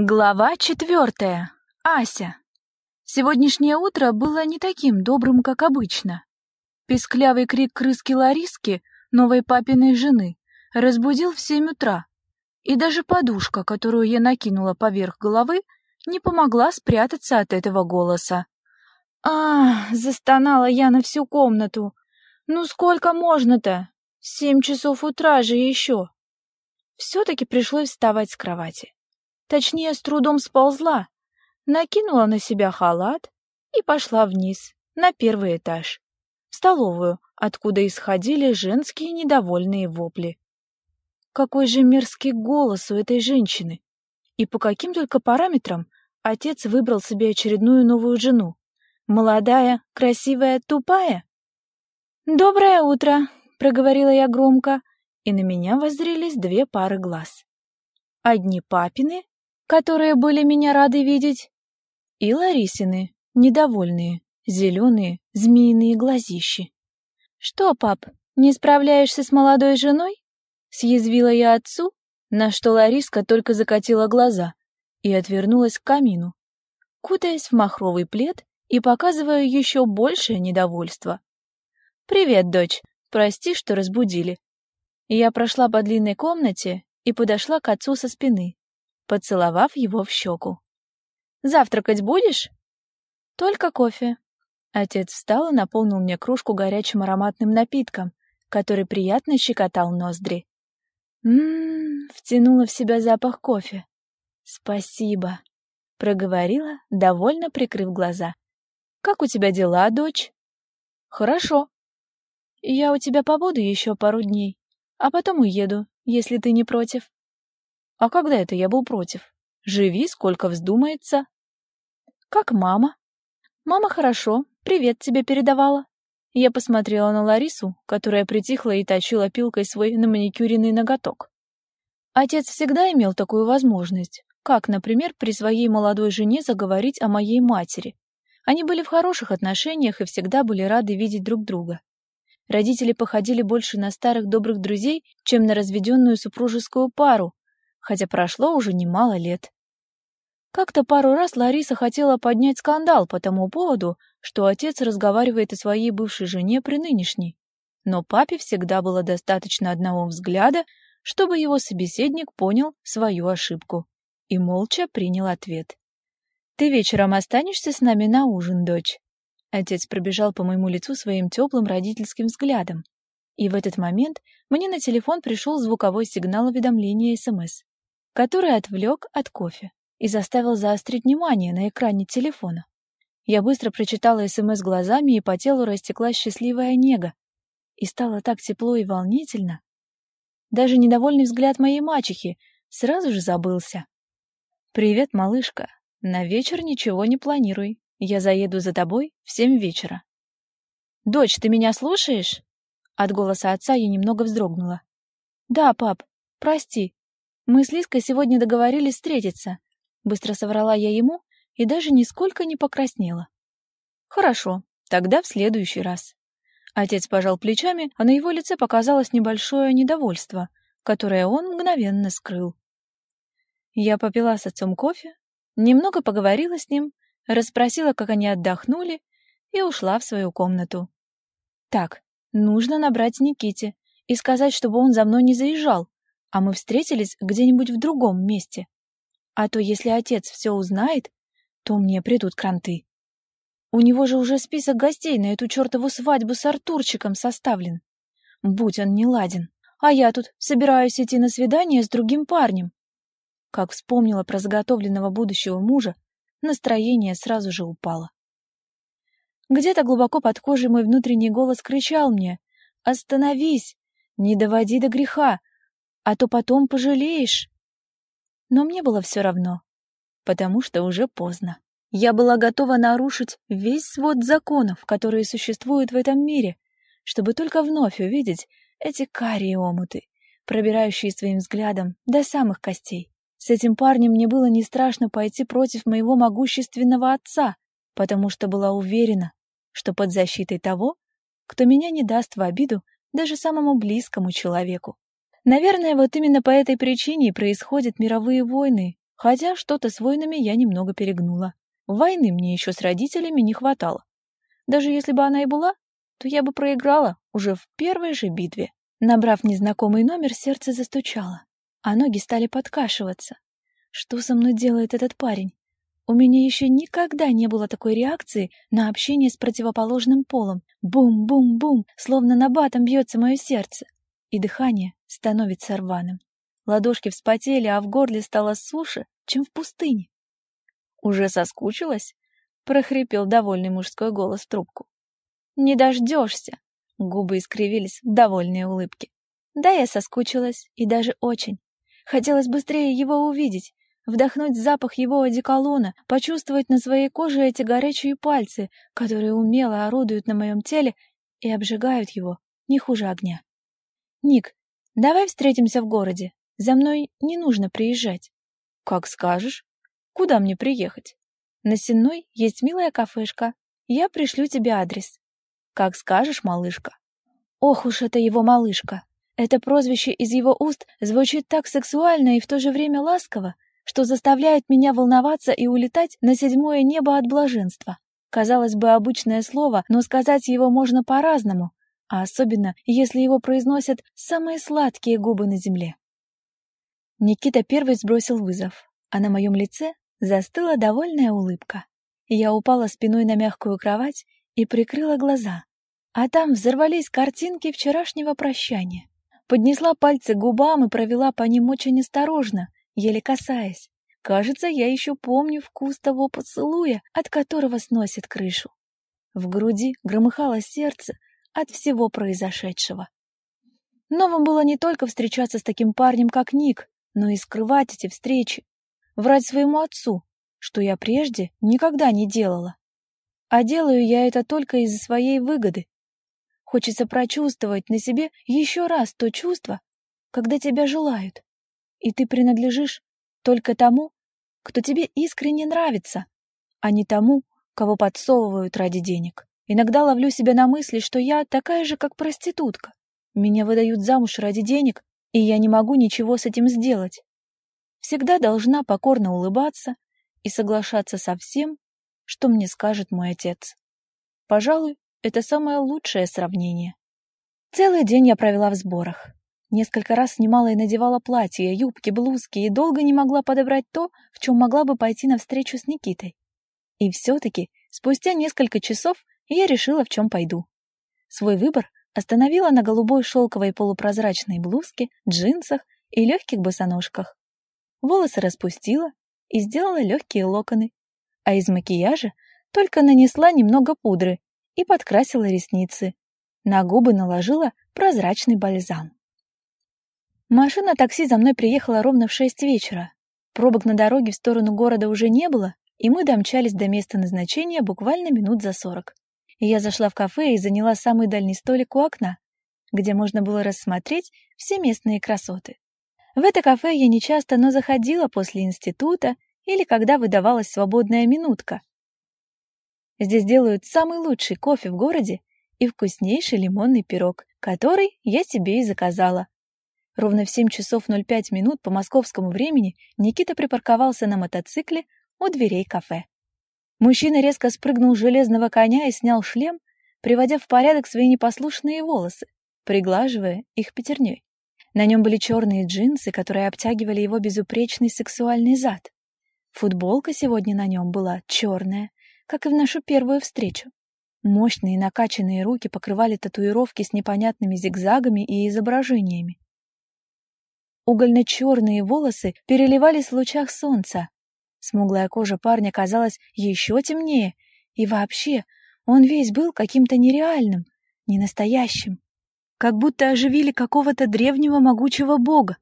Глава четвертая. Ася. Сегодняшнее утро было не таким добрым, как обычно. Писклявый крик крыски Лариски, новой папиной жены, разбудил в семь утра, и даже подушка, которую я накинула поверх головы, не помогла спрятаться от этого голоса. А, застонала я на всю комнату. Ну сколько можно-то? Семь часов утра же еще. Все-таки пришлось вставать с кровати. Точнее, с трудом сползла, накинула на себя халат и пошла вниз, на первый этаж, в столовую, откуда исходили женские недовольные вопли. Какой же мерзкий голос у этой женщины! И по каким только параметрам отец выбрал себе очередную новую жену? Молодая, красивая, тупая? «Доброе утро!» — проговорила я громко, и на меня воззрелись две пары глаз. Одни папины, которые были меня рады видеть, и Ларисины, недовольные, зеленые, змеиные глазищи. «Что, пап, не справляешься с молодой женой?» Съязвила я отцу, на что Лариска только закатила глаза и отвернулась к камину, кутаясь в махровый плед и показывая еще большее недовольство. «Привет, дочь. Прости, что разбудили». Я прошла по длинной комнате и подошла к отцу со спины поцеловав его в щеку. «Завтракать будешь?» «Только кофе». Отец встал и наполнил мне кружку горячим ароматным напитком, который приятно щекотал ноздри. «Ммм...» — втянула в себя запах кофе. «Спасибо», — проговорила, довольно прикрыв глаза. «Как у тебя дела, дочь?» «Хорошо. Я у тебя побуду еще пару дней, а потом уеду, если ты не против». А когда это я был против? Живи, сколько вздумается. Как мама? Мама хорошо, привет тебе передавала. Я посмотрела на Ларису, которая притихла и точила пилкой свой наманикюренный ноготок. Отец всегда имел такую возможность, как, например, при своей молодой жене заговорить о моей матери. Они были в хороших отношениях и всегда были рады видеть друг друга. Родители походили больше на старых добрых друзей, чем на разведенную супружескую пару, хотя прошло уже немало лет. Как-то пару раз Лариса хотела поднять скандал по тому поводу, что отец разговаривает о своей бывшей жене при нынешней. Но папе всегда было достаточно одного взгляда, чтобы его собеседник понял свою ошибку и молча принял ответ. «Ты вечером останешься с нами на ужин, дочь?» Отец пробежал по моему лицу своим теплым родительским взглядом. И в этот момент мне на телефон пришел звуковой сигнал уведомления СМС который отвлек от кофе и заставил заострить внимание на экране телефона. Я быстро прочитала СМС глазами, и по телу растеклась счастливая нега. И стало так тепло и волнительно. Даже недовольный взгляд моей мачехи сразу же забылся. «Привет, малышка. На вечер ничего не планируй. Я заеду за тобой в семь вечера». «Дочь, ты меня слушаешь?» От голоса отца я немного вздрогнула. «Да, пап, прости, мы с Лиской сегодня договорились встретиться. Быстро соврала я ему и даже нисколько не покраснела. Хорошо, тогда в следующий раз. Отец пожал плечами, а на его лице показалось небольшое недовольство, которое он мгновенно скрыл. Я попила с отцом кофе, немного поговорила с ним, расспросила, как они отдохнули, и ушла в свою комнату. Так, нужно набрать Никите и сказать, чтобы он за мной не заезжал, а мы встретились где-нибудь в другом месте. А то, если отец все узнает, то мне придут кранты. У него же уже список гостей на эту чертову свадьбу с Артурчиком составлен. Будь он не ладен. А я тут собираюсь идти на свидание с другим парнем. Как вспомнила про заготовленного будущего мужа, настроение сразу же упало. Где-то глубоко под кожей мой внутренний голос кричал мне «Остановись! Не доводи до греха! А то потом пожалеешь. Но мне было все равно, потому что уже поздно. Я была готова нарушить весь свод законов, которые существуют в этом мире, чтобы только вновь увидеть эти карие омуты, пробирающие своим взглядом до самых костей. С этим парнем мне было не страшно пойти против моего могущественного отца, потому что была уверена, что под защитой того, кто меня не даст в обиду даже самому близкому человеку. Наверное, вот именно по этой причине и происходят мировые войны, Хотя что-то с войнами я немного перегнула. Войны мне еще с родителями не хватало. Даже если бы она и была, то я бы проиграла уже в первой же битве. Набрав незнакомый номер, сердце застучало, а ноги стали подкашиваться. Что со мной делает этот парень? У меня еще никогда не было такой реакции на общение с противоположным полом. Бум-бум-бум, словно на батом бьется мое сердце. И дыхание становится рваным. Ладошки вспотели, а в горле стало суше, чем в пустыне. «Уже соскучилась?» — прохрипел довольный мужской голос в трубку. «Не дождешься!» — губы искривились в довольные улыбки. «Да, я соскучилась, и даже очень. Хотелось быстрее его увидеть, вдохнуть запах его одеколона, почувствовать на своей коже эти горячие пальцы, которые умело орудуют на моем теле и обжигают его не хуже огня. «Ник, давай встретимся в городе. За мной не нужно приезжать». «Как скажешь. Куда мне приехать?» «На Сенной есть милая кафешка. Я пришлю тебе адрес». «Как скажешь, малышка». «Ох уж это его малышка!» Это прозвище из его уст звучит так сексуально и в то же время ласково, что заставляет меня волноваться и улетать на седьмое небо от блаженства. Казалось бы, обычное слово, но сказать его можно по-разному, а особенно, если его произносят самые сладкие губы на земле. Никита первый сбросил вызов, а на моем лице застыла довольная улыбка. Я упала спиной на мягкую кровать и прикрыла глаза, а там взорвались картинки вчерашнего прощания. Поднесла пальцы к губам и провела по ним очень осторожно, еле касаясь. Кажется, я еще помню вкус того поцелуя, от которого сносит крышу. В груди громыхало сердце от всего произошедшего. Новым было не только встречаться с таким парнем, как Ник, но и скрывать эти встречи, врать своему отцу, что я прежде никогда не делала. А делаю я это только из-за своей выгоды. Хочется прочувствовать на себе еще раз то чувство, когда тебя желают, и ты принадлежишь только тому, кто тебе искренне нравится, а не тому, кого подсовывают ради денег. Иногда ловлю себя на мысли, что я такая же, как проститутка. Меня выдают замуж ради денег, и я не могу ничего с этим сделать. Всегда должна покорно улыбаться и соглашаться со всем, что мне скажет мой отец. Пожалуй, это самое лучшее сравнение. Целый день я провела в сборах. Несколько раз снимала и надевала платья, юбки, блузки и долго не могла подобрать то, в чем могла бы пойти навстречу с Никитой. И все-таки, спустя несколько часов, я решила, в чем пойду. Свой выбор остановила на голубой шелковой полупрозрачной блузке, джинсах и легких босоножках. Волосы распустила и сделала легкие локоны, а из макияжа только нанесла немного пудры и подкрасила ресницы. На губы наложила прозрачный бальзам. Машина такси за мной приехала ровно в шесть вечера. Пробок на дороге в сторону города уже не было, и мы домчались до места назначения буквально минут за сорок. Я зашла в кафе и заняла самый дальний столик у окна, где можно было рассмотреть все местные красоты. В это кафе я нечасто, но заходила после института или когда выдавалась свободная минутка. Здесь делают самый лучший кофе в городе и вкуснейший лимонный пирог, который я себе и заказала. Ровно в 7 часов 05 минут по московскому времени Никита припарковался на мотоцикле у дверей кафе. Мужчина резко спрыгнул с железного коня и снял шлем, приводя в порядок свои непослушные волосы, приглаживая их пятерней. На нем были черные джинсы, которые обтягивали его безупречный сексуальный зад. Футболка сегодня на нем была черная, как и в нашу первую встречу. Мощные накачанные руки покрывали татуировки с непонятными зигзагами и изображениями. Угольно-черные волосы переливались в лучах солнца. Смуглая кожа парня казалась еще темнее, и вообще он весь был каким-то нереальным, ненастоящим, как будто оживили какого-то древнего могучего бога.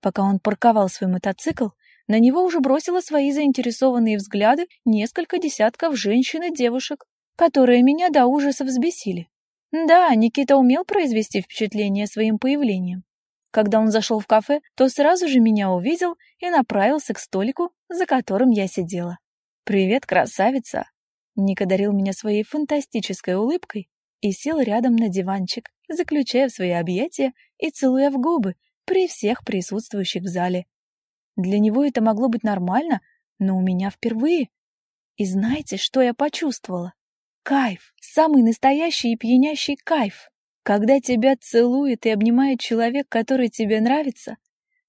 Пока он парковал свой мотоцикл, на него уже бросило свои заинтересованные взгляды несколько десятков женщин и девушек, которые меня до ужаса взбесили. Да, Никита умел произвести впечатление своим появлением. Когда он зашел в кафе, то сразу же меня увидел и направился к столику, за которым я сидела. «Привет, красавица!» Ника дарил меня своей фантастической улыбкой и сел рядом на диванчик, заключая в свои объятия и целуя в губы при всех присутствующих в зале. Для него это могло быть нормально, но у меня впервые. И знаете, что я почувствовала? Кайф, самый настоящий и пьянящий кайф. Когда тебя целует и обнимает человек, который тебе нравится,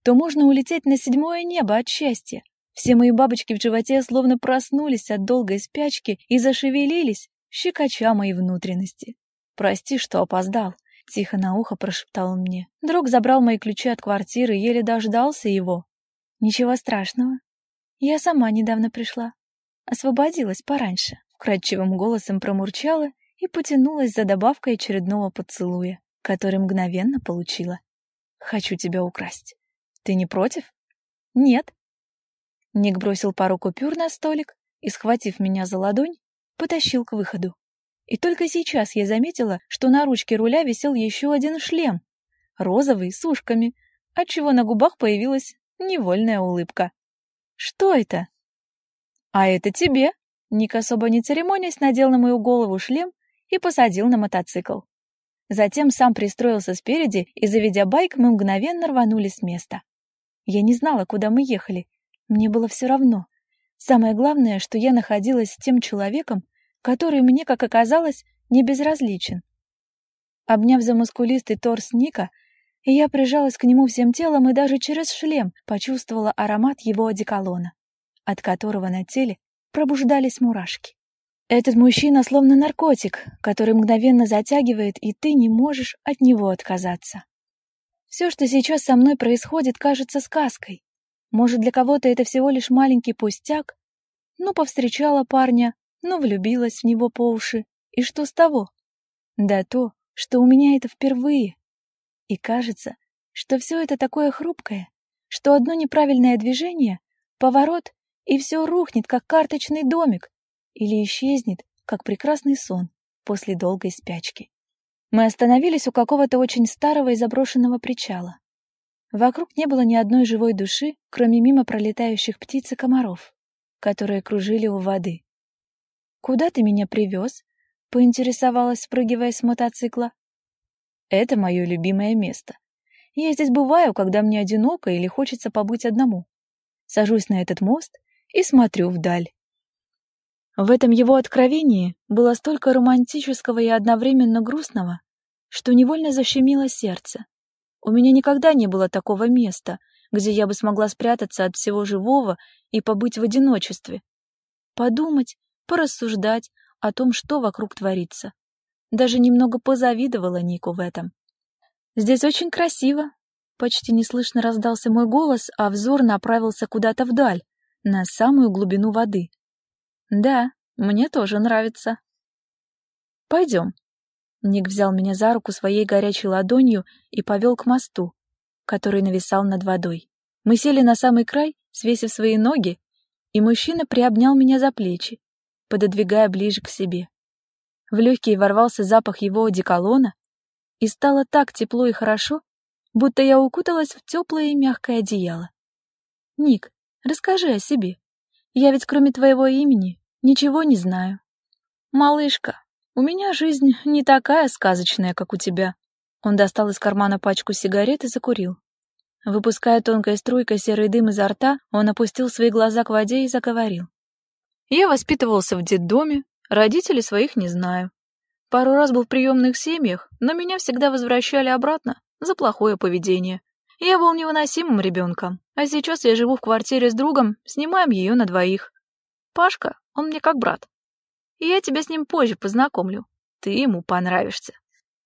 то можно улететь на седьмое небо от счастья. Все мои бабочки в животе словно проснулись от долгой спячки и зашевелились, щекоча мои внутренности. «Прости, что опоздал», — тихо на ухо прошептал он мне. Друг забрал мои ключи от квартиры, еле дождался его. «Ничего страшного. Я сама недавно пришла. Освободилась пораньше», — вкрадчивым голосом промурчала и потянулась за добавкой очередного поцелуя, который мгновенно получила. «Хочу тебя украсть. Ты не против?» «Нет». Ник бросил пару купюр на столик и, схватив меня за ладонь, потащил к выходу. И только сейчас я заметила, что на ручке руля висел еще один шлем, розовый, с ушками, отчего на губах появилась невольная улыбка. «Что это?» «А это тебе!» Ник особо не церемонясь надел на мою голову шлем и посадил на мотоцикл. Затем сам пристроился спереди, и, заведя байк, мы мгновенно рванули с места. Я не знала, куда мы ехали. Мне было все равно. Самое главное, что я находилась с тем человеком, который мне, как оказалось, не безразличен. Обняв за мускулистый торс Ника, я прижалась к нему всем телом и даже через шлем почувствовала аромат его одеколона, от которого на теле пробуждались мурашки. Этот мужчина словно наркотик, который мгновенно затягивает, и ты не можешь от него отказаться. Все, что сейчас со мной происходит, кажется сказкой. Может, для кого-то это всего лишь маленький пустяк? Ну, повстречала парня, ну, влюбилась в него по уши. И что с того? Да то, что у меня это впервые. И кажется, что все это такое хрупкое, что одно неправильное движение, поворот, и все рухнет, как карточный домик, или исчезнет, как прекрасный сон после долгой спячки. Мы остановились у какого-то очень старого и заброшенного причала. Вокруг не было ни одной живой души, кроме мимо пролетающих птиц и комаров, которые кружили у воды. «Куда ты меня привез?» — поинтересовалась, спрыгивая с мотоцикла. «Это мое любимое место. Я здесь бываю, когда мне одиноко или хочется побыть одному. Сажусь на этот мост и смотрю вдаль. В этом его откровении было столько романтического и одновременно грустного, что невольно защемило сердце. У меня никогда не было такого места, где я бы смогла спрятаться от всего живого и побыть в одиночестве. Подумать, порассуждать о том, что вокруг творится. Даже немного позавидовала Нику в этом. «Здесь очень красиво», — почти неслышно раздался мой голос, а взор направился куда-то вдаль, на самую глубину воды. Да, мне тоже нравится. Пойдем. Ник взял меня за руку своей горячей ладонью и повел к мосту, который нависал над водой. Мы сели на самый край, свесив свои ноги, и мужчина приобнял меня за плечи, пододвигая ближе к себе. В легкие ворвался запах его одеколона, и стало так тепло и хорошо, будто я укуталась в теплое и мягкое одеяло. «Ник, расскажи о себе. Я ведь кроме твоего имени Ничего не знаю. Малышка, у меня жизнь не такая сказочная, как у тебя. Он достал из кармана пачку сигарет и закурил. Выпуская тонкой струйкой серый дым изо рта, он опустил свои глаза к воде и заговорил. Я воспитывался в детдоме, родителей своих не знаю. Пару раз был в приемных семьях, но меня всегда возвращали обратно за плохое поведение. Я был невыносимым ребенком, а сейчас я живу в квартире с другом, снимаем ее на двоих. Пашка он мне как брат. И я тебя с ним позже познакомлю. Ты ему понравишься.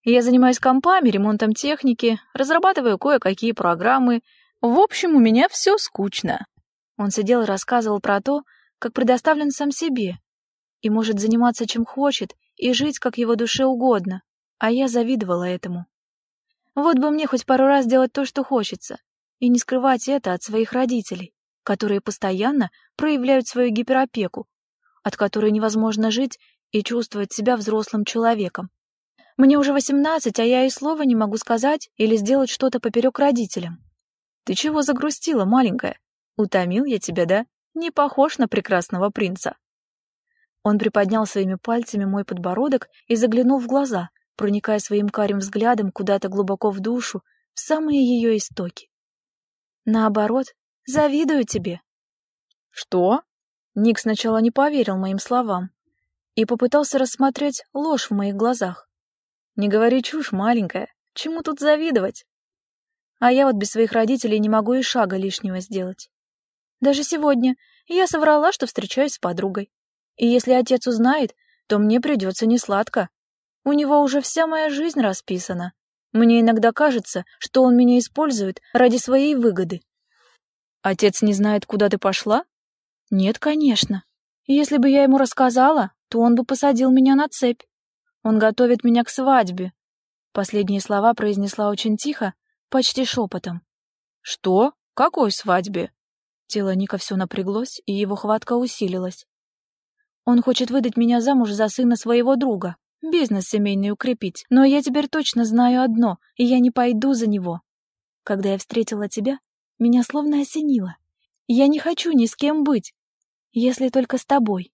Я занимаюсь компами, ремонтом техники, разрабатываю кое-какие программы. В общем, у меня все скучно. Он сидел и рассказывал про то, как предоставлен сам себе и может заниматься чем хочет и жить как его душе угодно, а я завидовала этому. Вот бы мне хоть пару раз делать то, что хочется, и не скрывать это от своих родителей, которые постоянно проявляют свою гиперопеку от которой невозможно жить и чувствовать себя взрослым человеком. Мне уже восемнадцать, а я и слова не могу сказать или сделать что-то поперек родителям. Ты чего загрустила, маленькая? Утомил я тебя, да? Не похож на прекрасного принца. Он приподнял своими пальцами мой подбородок и заглянул в глаза, проникая своим карим взглядом куда-то глубоко в душу, в самые ее истоки. Наоборот, Завидую тебе». «Что?» Ник сначала не поверил моим словам и попытался рассмотреть ложь в моих глазах. «Не говори чушь, маленькая. Чему тут завидовать?» А я вот без своих родителей не могу и шага лишнего сделать. Даже сегодня я соврала, что встречаюсь с подругой. И если отец узнает, то мне придется несладко. У него уже вся моя жизнь расписана. Мне иногда кажется, что он меня использует ради своей выгоды. Отец не знает, куда ты пошла? Нет, конечно. Если бы я ему рассказала, то он бы посадил меня на цепь. Он готовит меня к свадьбе. Последние слова произнесла очень тихо, почти шепотом. Что? Какой свадьбе? Тело Ника все напряглось, и его хватка усилилась. Он хочет выдать меня замуж за сына своего друга, бизнес семейный укрепить. Но я теперь точно знаю одно, и я не пойду за него. Когда я встретила тебя, меня словно осенило. Я не хочу ни с кем быть, если только с тобой.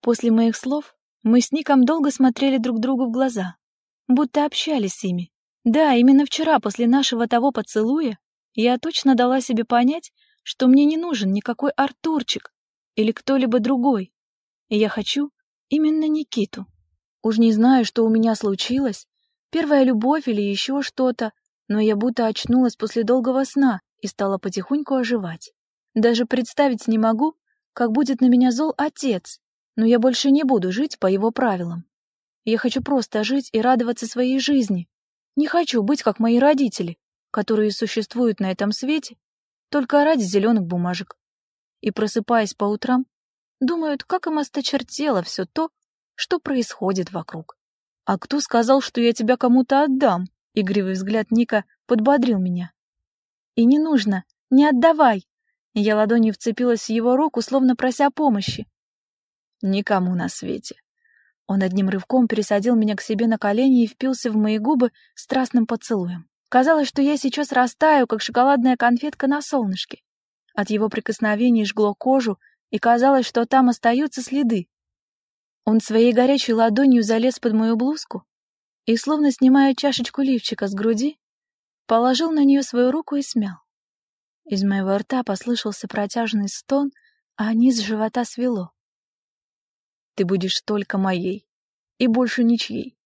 После моих слов мы с Ником долго смотрели друг другу в глаза, будто общались с ими. Да, именно вчера, после нашего того поцелуя, я точно дала себе понять, что мне не нужен никакой Артурчик или кто-либо другой. И я хочу именно Никиту. Уж не знаю, что у меня случилось, первая любовь или еще что-то, но я будто очнулась после долгого сна и стала потихоньку оживать. Даже представить не могу, как будет на меня зол отец, но я больше не буду жить по его правилам. Я хочу просто жить и радоваться своей жизни. Не хочу быть как мои родители, которые существуют на этом свете только ради зеленых бумажек. И просыпаясь по утрам, думают, как им осточертело все то, что происходит вокруг. «А кто сказал, что я тебя кому-то отдам?» Игривый взгляд Ника подбодрил меня. «И не нужно, не отдавай!» Я ладонью вцепилась в его руку, словно прося помощи. «Никому на свете». Он одним рывком пересадил меня к себе на колени и впился в мои губы страстным поцелуем. Казалось, что я сейчас растаю, как шоколадная конфетка на солнышке. От его прикосновений жгло кожу, и казалось, что там остаются следы. Он своей горячей ладонью залез под мою блузку и, словно снимая чашечку лифчика с груди, положил на нее свою руку и смял. Из моего рта послышался протяжный стон, а низ живота свело. «Ты будешь только моей, и больше ничьей.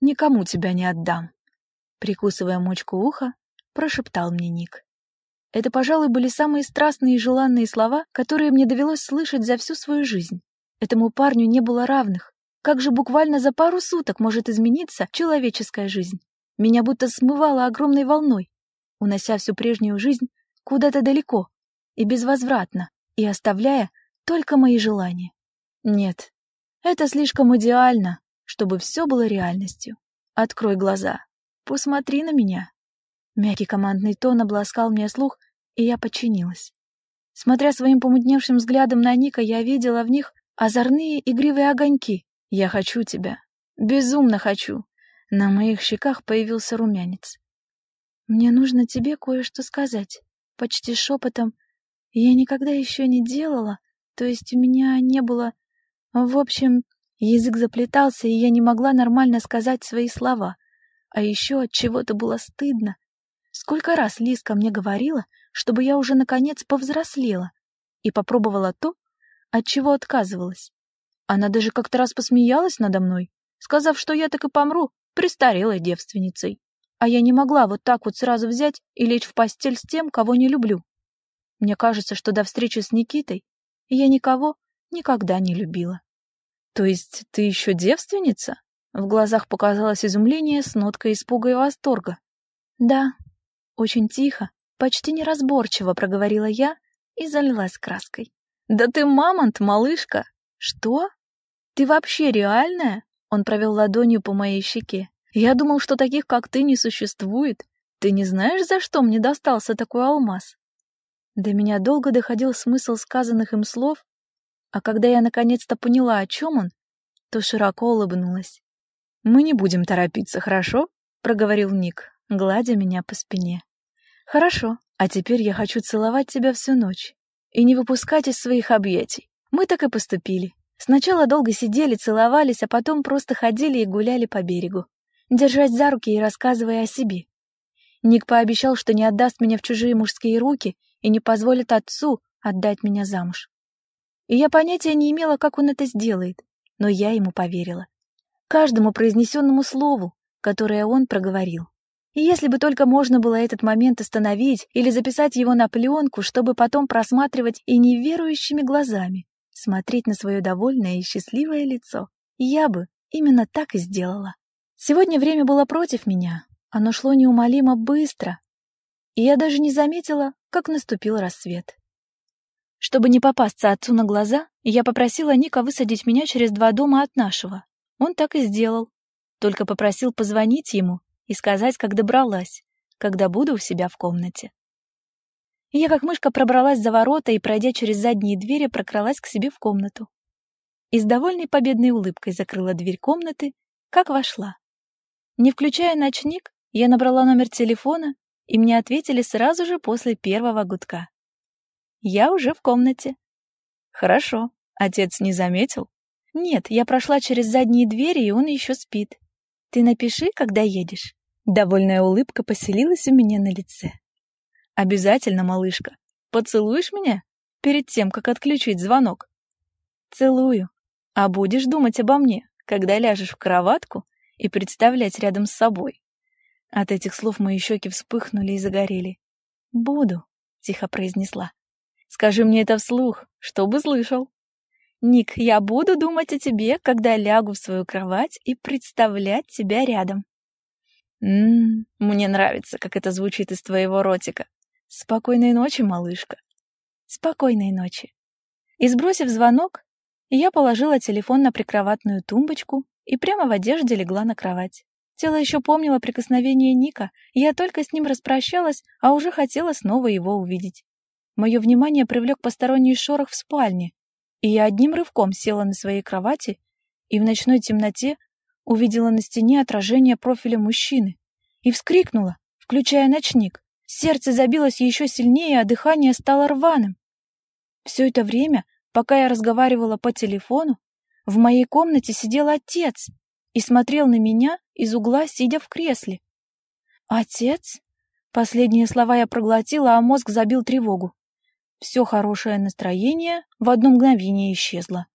Никому тебя не отдам», — прикусывая мочку уха, прошептал мне Ник. Это, пожалуй, были самые страстные и желанные слова, которые мне довелось слышать за всю свою жизнь. Этому парню не было равных. Как же буквально за пару суток может измениться человеческая жизнь? Меня будто смывало огромной волной, унося всю прежнюю жизнь куда-то далеко и безвозвратно, и оставляя только мои желания. Нет, это слишком идеально, чтобы все было реальностью. Открой глаза, посмотри на меня. Мягкий командный тон обласкал мне слух, и я подчинилась. Смотря своим помутневшим взглядом на Ника, я видела в них озорные игривые огоньки. Я хочу тебя. Безумно хочу. На моих щеках появился румянец. Мне нужно тебе кое-что сказать. Почти шепотом. Я никогда еще не делала, то есть у меня не было... В общем, язык заплетался, и я не могла нормально сказать свои слова. А еще от чего-то было стыдно. Сколько раз Лиска мне говорила, чтобы я уже наконец повзрослела и попробовала то, от чего отказывалась. Она даже как-то раз посмеялась надо мной, сказав, что я так и помру престарелой девственницей. А я не могла вот так вот сразу взять и лечь в постель с тем, кого не люблю. Мне кажется, что до встречи с Никитой я никого никогда не любила. То есть ты еще девственница? В глазах показалось изумление с ноткой испуга и восторга. Да, очень тихо, почти неразборчиво проговорила я и залилась краской. «Да ты мамонт, малышка!» «Что? Ты вообще реальная?» Он провел ладонью по моей щеке. «Я думал, что таких, как ты, не существует. Ты не знаешь, за что мне достался такой алмаз?» До меня долго доходил смысл сказанных им слов, а когда я наконец-то поняла, о чем он, то широко улыбнулась. «Мы не будем торопиться, хорошо?» — проговорил Ник, гладя меня по спине. «Хорошо, а теперь я хочу целовать тебя всю ночь и не выпускать из своих объятий. Мы так и поступили. Сначала долго сидели, целовались, а потом просто ходили и гуляли по берегу, держась за руки и рассказывая о себе. Ник пообещал, что не отдаст меня в чужие мужские руки, и не позволит отцу отдать меня замуж. И я понятия не имела, как он это сделает, но я ему поверила. Каждому произнесенному слову, которое он проговорил. И если бы только можно было этот момент остановить или записать его на пленку, чтобы потом просматривать и неверующими глазами, смотреть на свое довольное и счастливое лицо, я бы именно так и сделала. Сегодня время было против меня, оно шло неумолимо быстро, и я даже не заметила, как наступил рассвет. Чтобы не попасться отцу на глаза, я попросила Ника высадить меня через два дома от нашего. Он так и сделал. Только попросил позвонить ему и сказать, как добралась, когда буду у себя в комнате. Я как мышка пробралась за ворота и, пройдя через задние двери, прокралась к себе в комнату. И с довольной победной улыбкой закрыла дверь комнаты, как вошла. Не включая ночник, я набрала номер телефона, и мне ответили сразу же после первого гудка. Я уже в комнате. Хорошо. Отец не заметил? Нет, я прошла через задние двери, и он еще спит. Ты напиши, когда едешь. Довольная улыбка поселилась у меня на лице. Обязательно, малышка. Поцелуешь меня перед тем, как отключить звонок? Целую. А будешь думать обо мне, когда ляжешь в кроватку и представлять рядом с собой. От этих слов мои щеки вспыхнули и загорели. «Буду», — тихо произнесла. Скажи мне это вслух, чтобы слышал. Ник, я буду думать о тебе, когда лягу в свою кровать и представлять тебя рядом. Ммм, мне нравится, как это звучит из твоего ротика. Спокойной ночи, малышка. Спокойной ночи. И сбросив звонок, я положила телефон на прикроватную тумбочку и прямо в одежде легла на кровать. Тело еще помнило прикосновение Ника, я только с ним распрощалась, а уже хотела снова его увидеть. Мое внимание привлек посторонний шорох в спальне, и я одним рывком села на своей кровати и в ночной темноте увидела на стене отражение профиля мужчины и вскрикнула, включая ночник. Сердце забилось еще сильнее, а дыхание стало рваным. Все это время, пока я разговаривала по телефону, в моей комнате сидел отец и смотрел на меня из угла, сидя в кресле. «Отец?» Последние слова я проглотила, а мозг забил тревогу. Все хорошее настроение в одно мгновение исчезло.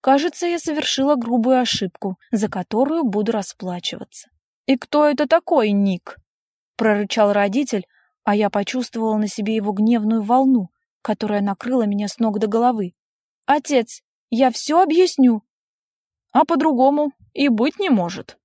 Кажется, я совершила грубую ошибку, за которую буду расплачиваться. «И кто это такой, Ник?» — прорычал родитель, а я почувствовала на себе его гневную волну, которая накрыла меня с ног до головы. «Отец, я все объясню!» «А по-другому и быть не может!»